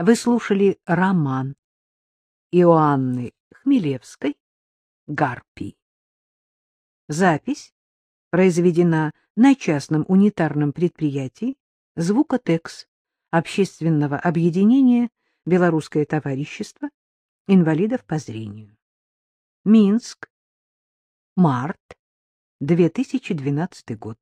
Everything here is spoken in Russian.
Вы слушали роман Иоанны Хмелевской «Гарпий». Запись произведена на частном унитарном предприятии «Звукотекс» Общественного объединения «Белорусское товарищество инвалидов по зрению». Минск. Март. 2012 год.